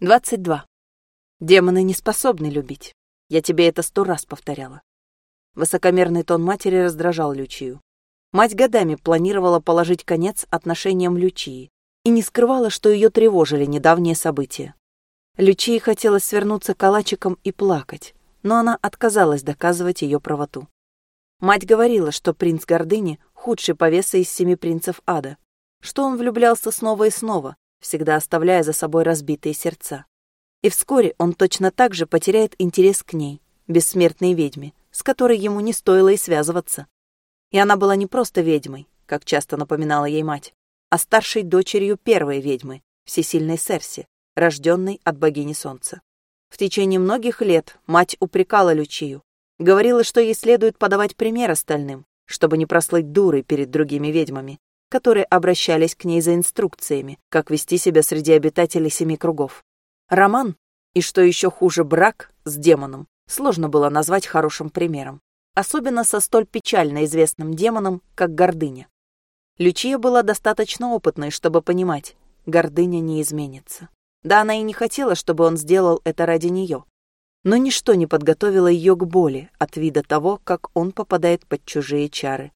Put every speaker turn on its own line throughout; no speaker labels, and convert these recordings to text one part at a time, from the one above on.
22. Демоны не способны любить. Я тебе это сто раз повторяла. Высокомерный тон матери раздражал Лючию. Мать годами планировала положить конец отношениям Лючии и не скрывала, что ее тревожили недавние события. Лючии хотелось свернуться калачиком и плакать, но она отказалась доказывать ее правоту. Мать говорила, что принц Гордыни — худший повеса из семи принцев ада, что он влюблялся снова и снова, всегда оставляя за собой разбитые сердца. И вскоре он точно так же потеряет интерес к ней, бессмертной ведьме, с которой ему не стоило и связываться. И она была не просто ведьмой, как часто напоминала ей мать, а старшей дочерью первой ведьмы, всесильной Серси, рожденной от богини солнца. В течение многих лет мать упрекала Лючию, говорила, что ей следует подавать пример остальным, чтобы не прослыть дурой перед другими ведьмами, которые обращались к ней за инструкциями, как вести себя среди обитателей семи кругов. Роман, и что еще хуже брак с демоном, сложно было назвать хорошим примером, особенно со столь печально известным демоном, как гордыня. Лючия была достаточно опытной, чтобы понимать, гордыня не изменится. Да она и не хотела, чтобы он сделал это ради нее. Но ничто не подготовило ее к боли от вида того, как он попадает под чужие чары.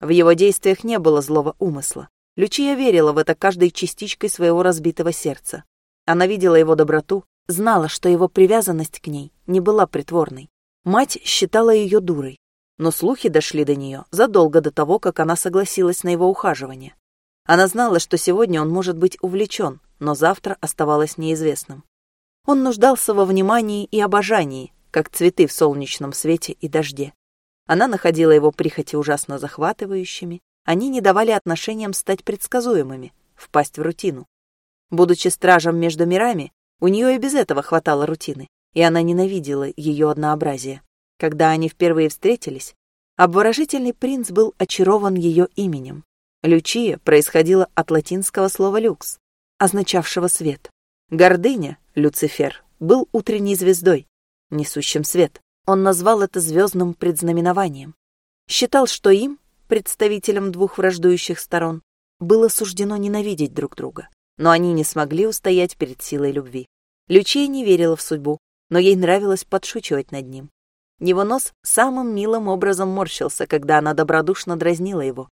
В его действиях не было злого умысла. Лючия верила в это каждой частичкой своего разбитого сердца. Она видела его доброту, знала, что его привязанность к ней не была притворной. Мать считала ее дурой, но слухи дошли до нее задолго до того, как она согласилась на его ухаживание. Она знала, что сегодня он может быть увлечен, но завтра оставалось неизвестным. Он нуждался во внимании и обожании, как цветы в солнечном свете и дожде. Она находила его прихоти ужасно захватывающими, они не давали отношениям стать предсказуемыми, впасть в рутину. Будучи стражем между мирами, у нее и без этого хватало рутины, и она ненавидела ее однообразие. Когда они впервые встретились, обворожительный принц был очарован ее именем. Лючия происходила от латинского слова «люкс», означавшего свет. Гордыня, Люцифер, был утренней звездой, несущим свет. Он назвал это звездным предзнаменованием. Считал, что им, представителям двух враждующих сторон, было суждено ненавидеть друг друга, но они не смогли устоять перед силой любви. Лючия не верила в судьбу, но ей нравилось подшучивать над ним. Его нос самым милым образом морщился, когда она добродушно дразнила его.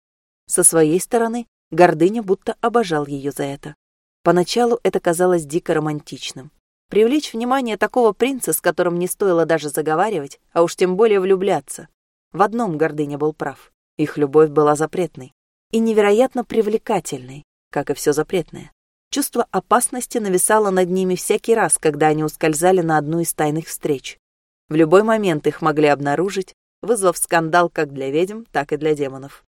Со своей стороны, гордыня будто обожал ее за это. Поначалу это казалось дико романтичным. Привлечь внимание такого принца, с которым не стоило даже заговаривать, а уж тем более влюбляться. В одном Гордыня был прав. Их любовь была запретной и невероятно привлекательной, как и все запретное. Чувство опасности нависало над ними всякий раз, когда они ускользали на одну из тайных встреч. В любой момент их могли обнаружить, вызвав скандал как для ведьм, так и для демонов.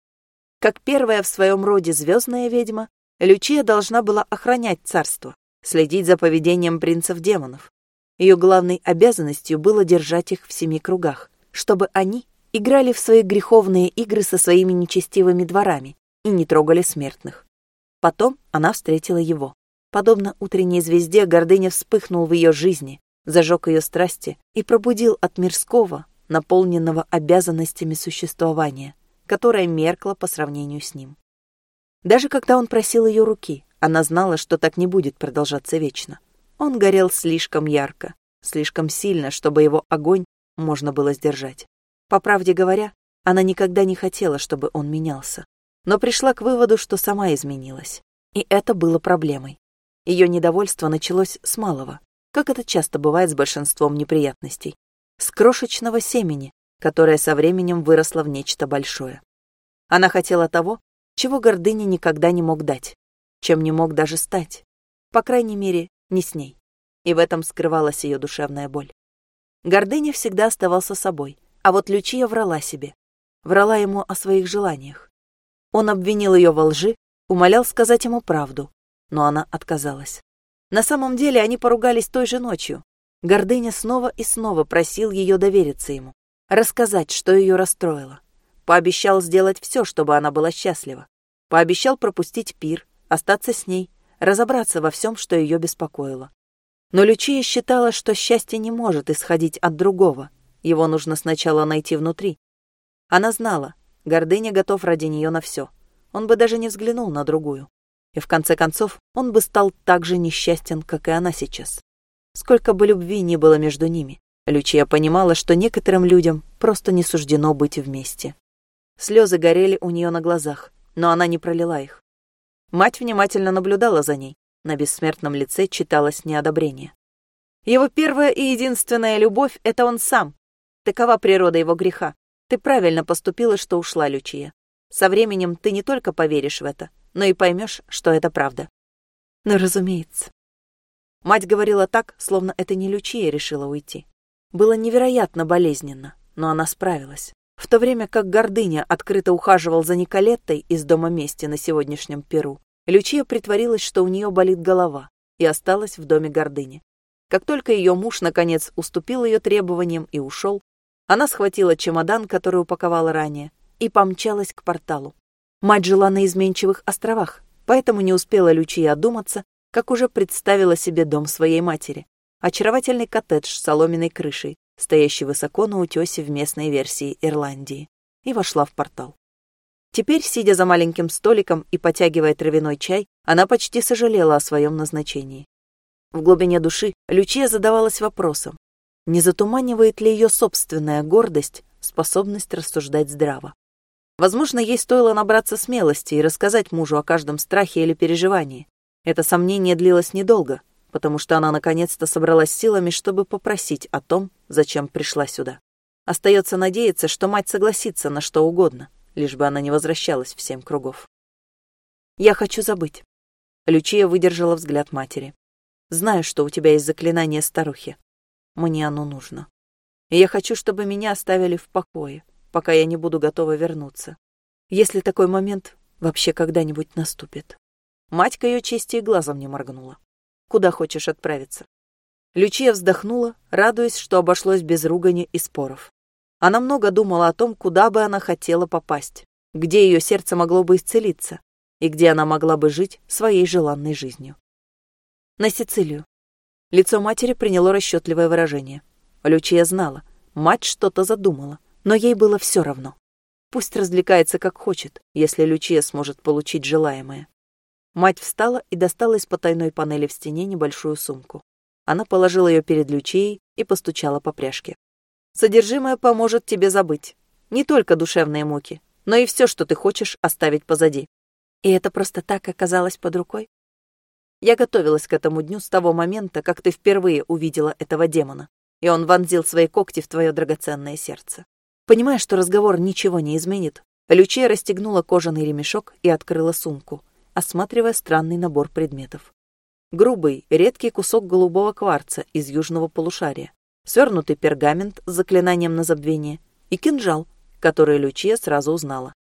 Как первая в своем роде звездная ведьма, Лючия должна была охранять царство, следить за поведением принцев-демонов. Ее главной обязанностью было держать их в семи кругах, чтобы они играли в свои греховные игры со своими нечестивыми дворами и не трогали смертных. Потом она встретила его. Подобно утренней звезде, гордыня вспыхнул в ее жизни, зажег ее страсти и пробудил от мирского, наполненного обязанностями существования, которое меркло по сравнению с ним. Даже когда он просил ее руки, она знала, что так не будет продолжаться вечно. Он горел слишком ярко, слишком сильно, чтобы его огонь можно было сдержать. По правде говоря, она никогда не хотела, чтобы он менялся, но пришла к выводу, что сама изменилась. И это было проблемой. Ее недовольство началось с малого, как это часто бывает с большинством неприятностей, с крошечного семени, которое со временем выросло в нечто большое. Она хотела того, чего гордыня никогда не мог дать чем не мог даже стать. По крайней мере, не с ней. И в этом скрывалась ее душевная боль. Гордыня всегда оставался собой, а вот Лючия врала себе. Врала ему о своих желаниях. Он обвинил ее во лжи, умолял сказать ему правду, но она отказалась. На самом деле они поругались той же ночью. Гордыня снова и снова просил ее довериться ему, рассказать, что ее расстроило. Пообещал сделать все, чтобы она была счастлива. Пообещал пропустить пир, остаться с ней, разобраться во всем, что ее беспокоило. Но Лючия считала, что счастье не может исходить от другого, его нужно сначала найти внутри. Она знала, гордыня готов ради нее на все, он бы даже не взглянул на другую. И в конце концов, он бы стал так же несчастен, как и она сейчас. Сколько бы любви ни было между ними, Лючия понимала, что некоторым людям просто не суждено быть вместе. Слезы горели у нее на глазах, но она не пролила их. Мать внимательно наблюдала за ней. На бессмертном лице читалось неодобрение. Его первая и единственная любовь — это он сам. Такова природа его греха. Ты правильно поступила, что ушла, Лючия. Со временем ты не только поверишь в это, но и поймешь, что это правда. Ну, разумеется. Мать говорила так, словно это не Лючия решила уйти. Было невероятно болезненно, но она справилась. В то время как Гордыня открыто ухаживал за Николеттой из дома мести на сегодняшнем Перу, Лючия притворилась, что у нее болит голова, и осталась в доме Гордыни. Как только ее муж, наконец, уступил ее требованиям и ушел, она схватила чемодан, который упаковала ранее, и помчалась к порталу. Мать жила на изменчивых островах, поэтому не успела Лючия одуматься, как уже представила себе дом своей матери. Очаровательный коттедж с соломенной крышей, стоящий высоко на утесе в местной версии Ирландии, и вошла в портал. Теперь, сидя за маленьким столиком и потягивая травяной чай, она почти сожалела о своем назначении. В глубине души Лючия задавалась вопросом, не затуманивает ли ее собственная гордость способность рассуждать здраво. Возможно, ей стоило набраться смелости и рассказать мужу о каждом страхе или переживании. Это сомнение длилось недолго, потому что она наконец-то собралась силами, чтобы попросить о том, зачем пришла сюда. Остается надеяться, что мать согласится на что угодно, лишь бы она не возвращалась в семь кругов. «Я хочу забыть». Лючия выдержала взгляд матери. «Знаю, что у тебя есть заклинание старухи. Мне оно нужно. И я хочу, чтобы меня оставили в покое, пока я не буду готова вернуться. Если такой момент вообще когда-нибудь наступит. Мать к ее чести и глазом не моргнула. Куда хочешь отправиться? Лючия вздохнула, радуясь, что обошлось без ругани и споров. Она много думала о том, куда бы она хотела попасть, где ее сердце могло бы исцелиться и где она могла бы жить своей желанной жизнью. На Сицилию. Лицо матери приняло расчетливое выражение. Лючия знала, мать что-то задумала, но ей было все равно. Пусть развлекается как хочет, если Лючия сможет получить желаемое. Мать встала и достала из потайной панели в стене небольшую сумку. Она положила ее перед Лючией и постучала по пряжке. «Содержимое поможет тебе забыть. Не только душевные муки, но и все, что ты хочешь оставить позади». И это просто так оказалось под рукой? Я готовилась к этому дню с того момента, как ты впервые увидела этого демона, и он вонзил свои когти в твое драгоценное сердце. Понимая, что разговор ничего не изменит, Лючия расстегнула кожаный ремешок и открыла сумку, осматривая странный набор предметов. Грубый, редкий кусок голубого кварца из южного полушария, свернутый пергамент с заклинанием на забвение и кинжал, который Лючия сразу узнала.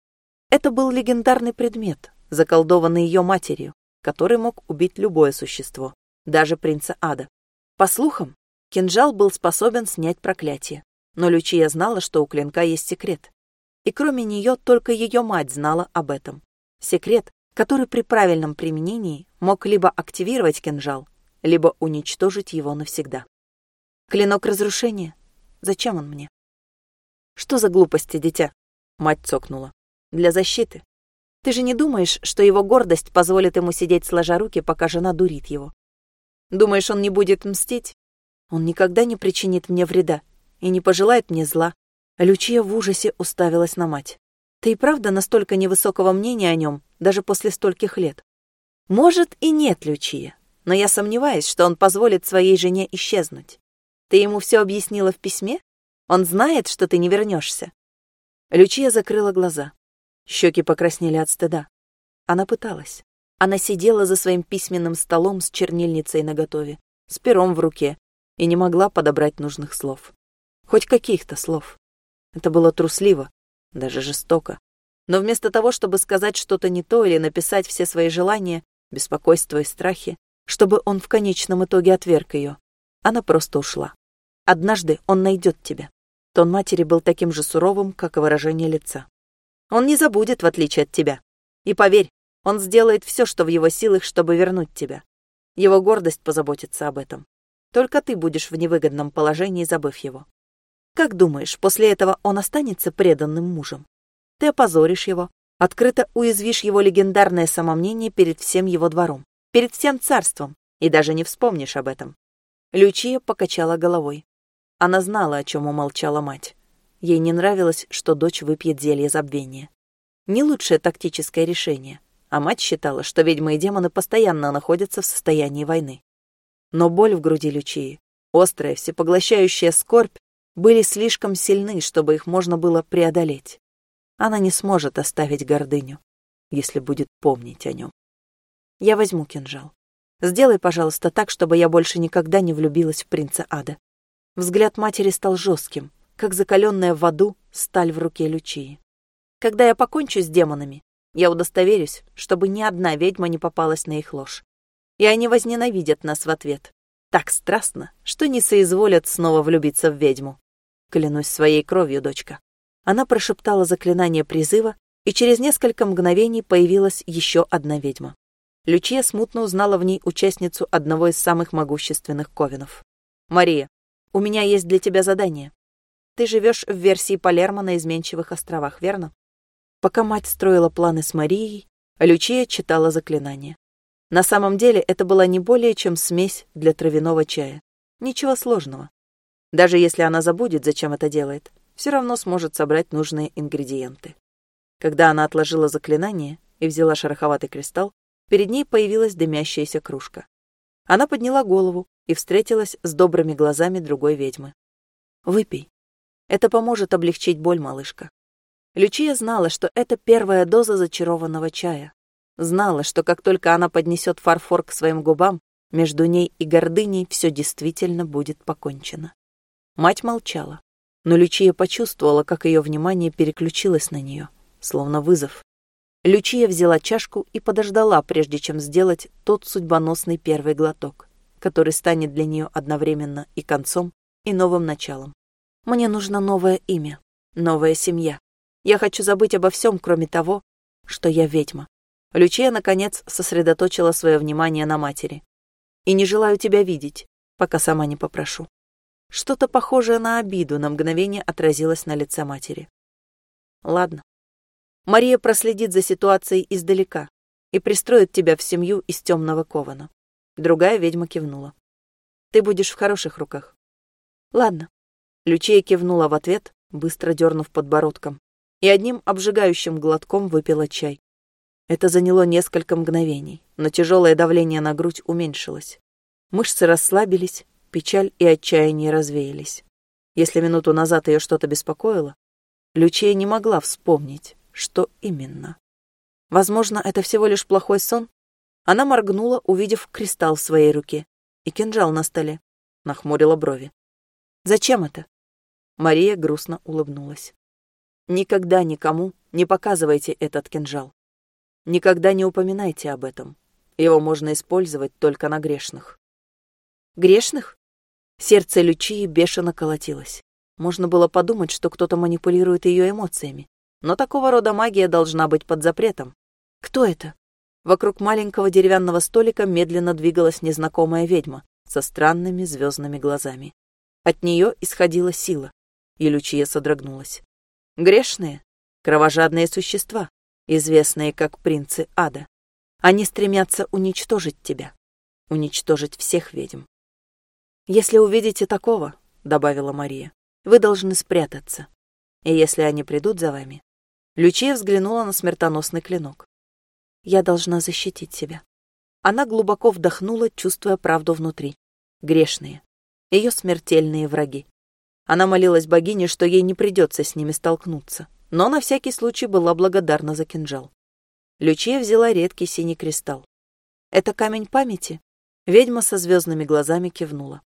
Это был легендарный предмет, заколдованный ее матерью, который мог убить любое существо, даже принца Ада. По слухам, кинжал был способен снять проклятие, но Лючия знала, что у клинка есть секрет. И кроме нее только ее мать знала об этом. Секрет, который при правильном применении мог либо активировать кинжал, либо уничтожить его навсегда. Клинок разрушения? Зачем он мне? Что за глупости, дитя? Мать цокнула. Для защиты. Ты же не думаешь, что его гордость позволит ему сидеть сложа руки, пока жена дурит его? Думаешь, он не будет мстить? Он никогда не причинит мне вреда и не пожелает мне зла. Лючия в ужасе уставилась на мать. Ты и правда настолько невысокого мнения о нем, даже после стольких лет? Может и нет, Лючия, но я сомневаюсь, что он позволит своей жене исчезнуть. Ты ему все объяснила в письме? Он знает, что ты не вернешься. Лючия закрыла глаза. Щеки покраснели от стыда. Она пыталась. Она сидела за своим письменным столом с чернильницей наготове, с пером в руке, и не могла подобрать нужных слов. Хоть каких-то слов. Это было трусливо, даже жестоко. Но вместо того, чтобы сказать что-то не то или написать все свои желания, беспокойства и страхи, чтобы он в конечном итоге отверг ее, она просто ушла. Однажды он найдет тебя. Тон матери был таким же суровым, как и выражение лица. Он не забудет, в отличие от тебя. И поверь, он сделает все, что в его силах, чтобы вернуть тебя. Его гордость позаботится об этом. Только ты будешь в невыгодном положении, забыв его. Как думаешь, после этого он останется преданным мужем? Ты опозоришь его, открыто уязвишь его легендарное самомнение перед всем его двором, перед всем царством, и даже не вспомнишь об этом. Лючия покачала головой. Она знала, о чем умолчала мать. Ей не нравилось, что дочь выпьет зелье забвения. Не лучшее тактическое решение, а мать считала, что ведьмы и демоны постоянно находятся в состоянии войны. Но боль в груди Лючии, острая, всепоглощающая скорбь были слишком сильны, чтобы их можно было преодолеть. Она не сможет оставить гордыню, если будет помнить о нем. Я возьму кинжал. Сделай, пожалуйста, так, чтобы я больше никогда не влюбилась в принца Ада. Взгляд матери стал жестким, как закаленная в аду сталь в руке Лючии. Когда я покончу с демонами, я удостоверюсь, чтобы ни одна ведьма не попалась на их ложь. И они возненавидят нас в ответ. Так страстно, что не соизволят снова влюбиться в ведьму. Клянусь своей кровью, дочка. Она прошептала заклинание призыва, и через несколько мгновений появилась еще одна ведьма. Лючия смутно узнала в ней участницу одного из самых могущественных ковенов. «Мария, у меня есть для тебя задание. Ты живешь в версии Палермо на изменчивых островах, верно? Пока мать строила планы с Марией, Лючия читала заклинание. На самом деле это была не более чем смесь для травяного чая. Ничего сложного. Даже если она забудет, зачем это делает, все равно сможет собрать нужные ингредиенты. Когда она отложила заклинание и взяла шероховатый кристалл, перед ней появилась дымящаяся кружка. Она подняла голову и встретилась с добрыми глазами другой ведьмы. «Выпей. Это поможет облегчить боль, малышка. Лючия знала, что это первая доза зачарованного чая. Знала, что как только она поднесет фарфор к своим губам, между ней и гордыней все действительно будет покончено. Мать молчала, но Лючия почувствовала, как ее внимание переключилось на нее, словно вызов. Лючия взяла чашку и подождала, прежде чем сделать тот судьбоносный первый глоток, который станет для нее одновременно и концом, и новым началом. «Мне нужно новое имя, новая семья», я хочу забыть обо всем, кроме того, что я ведьма. Лючия, наконец, сосредоточила свое внимание на матери. И не желаю тебя видеть, пока сама не попрошу. Что-то похожее на обиду на мгновение отразилось на лице матери. Ладно. Мария проследит за ситуацией издалека и пристроит тебя в семью из темного кована. Другая ведьма кивнула. Ты будешь в хороших руках. Ладно. Лючия кивнула в ответ, быстро дернув подбородком и одним обжигающим глотком выпила чай. Это заняло несколько мгновений, но тяжелое давление на грудь уменьшилось. Мышцы расслабились, печаль и отчаяние развеялись. Если минуту назад ее что-то беспокоило, Лючия не могла вспомнить, что именно. Возможно, это всего лишь плохой сон? Она моргнула, увидев кристалл в своей руке и кинжал на столе. Нахмурила брови. «Зачем это?» Мария грустно улыбнулась. Никогда никому не показывайте этот кинжал. Никогда не упоминайте об этом. Его можно использовать только на грешных. Грешных? Сердце Лючии бешено колотилось. Можно было подумать, что кто-то манипулирует ее эмоциями. Но такого рода магия должна быть под запретом. Кто это? Вокруг маленького деревянного столика медленно двигалась незнакомая ведьма со странными звездными глазами. От нее исходила сила, и Лючия содрогнулась. Грешные, кровожадные существа, известные как принцы ада. Они стремятся уничтожить тебя, уничтожить всех ведьм. «Если увидите такого, — добавила Мария, — вы должны спрятаться. И если они придут за вами...» Лючия взглянула на смертоносный клинок. «Я должна защитить себя». Она глубоко вдохнула, чувствуя правду внутри. Грешные. Ее смертельные враги. Она молилась богине, что ей не придется с ними столкнуться, но на всякий случай была благодарна за кинжал. Лючия взяла редкий синий кристалл. «Это камень памяти?» Ведьма со звездными глазами кивнула.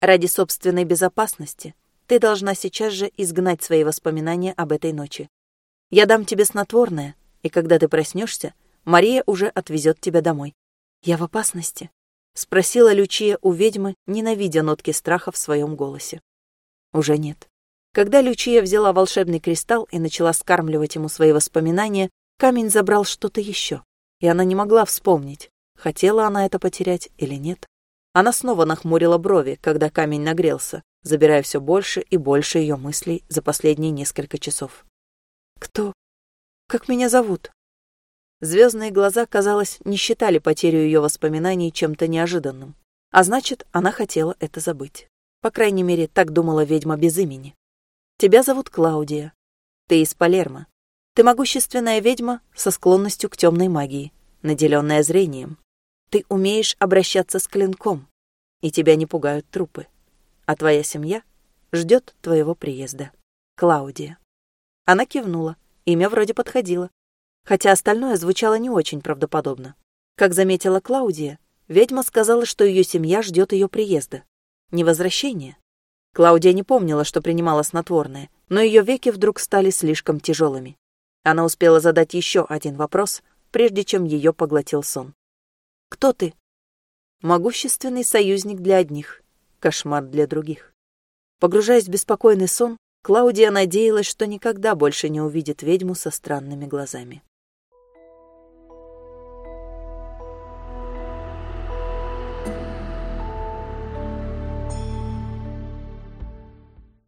«Ради собственной безопасности ты должна сейчас же изгнать свои воспоминания об этой ночи. Я дам тебе снотворное, и когда ты проснешься, Мария уже отвезет тебя домой. Я в опасности?» — спросила Лючия у ведьмы, ненавидя нотки страха в своем голосе. Уже нет. Когда Лючия взяла волшебный кристалл и начала скармливать ему свои воспоминания, камень забрал что-то еще, и она не могла вспомнить, хотела она это потерять или нет. Она снова нахмурила брови, когда камень нагрелся, забирая все больше и больше ее мыслей за последние несколько часов. «Кто? Как меня зовут?» Звездные глаза, казалось, не считали потерю ее воспоминаний чем-то неожиданным. А значит, она хотела это забыть. По крайней мере, так думала ведьма без имени. Тебя зовут Клаудия. Ты из Палермо. Ты могущественная ведьма со склонностью к темной магии, наделенная зрением. Ты умеешь обращаться с клинком, и тебя не пугают трупы. А твоя семья ждет твоего приезда. Клаудия. Она кивнула. Имя вроде подходило. Хотя остальное звучало не очень правдоподобно. Как заметила Клаудия, ведьма сказала, что ее семья ждет ее приезда. Не возвращения. Клаудия не помнила, что принимала снотворное, но ее веки вдруг стали слишком тяжелыми. Она успела задать еще один вопрос, прежде чем ее поглотил сон. «Кто ты?» «Могущественный союзник для одних, кошмар для других». Погружаясь в беспокойный сон, Клаудия надеялась, что никогда больше не увидит ведьму со странными глазами.